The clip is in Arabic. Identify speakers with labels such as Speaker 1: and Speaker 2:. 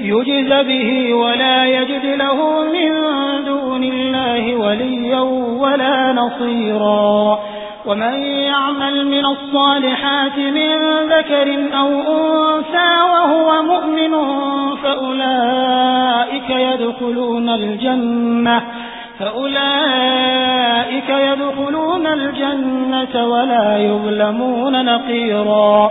Speaker 1: يجز به ولا يجد له من دون الله وليا ولا نصيرا. ومن يعمل من الصالحات من ذكر أو أنثى وهو مؤمن فأولئك يدخلون الجنة فأولئك يدخلون الجنة ولا يظلمون نقيرا.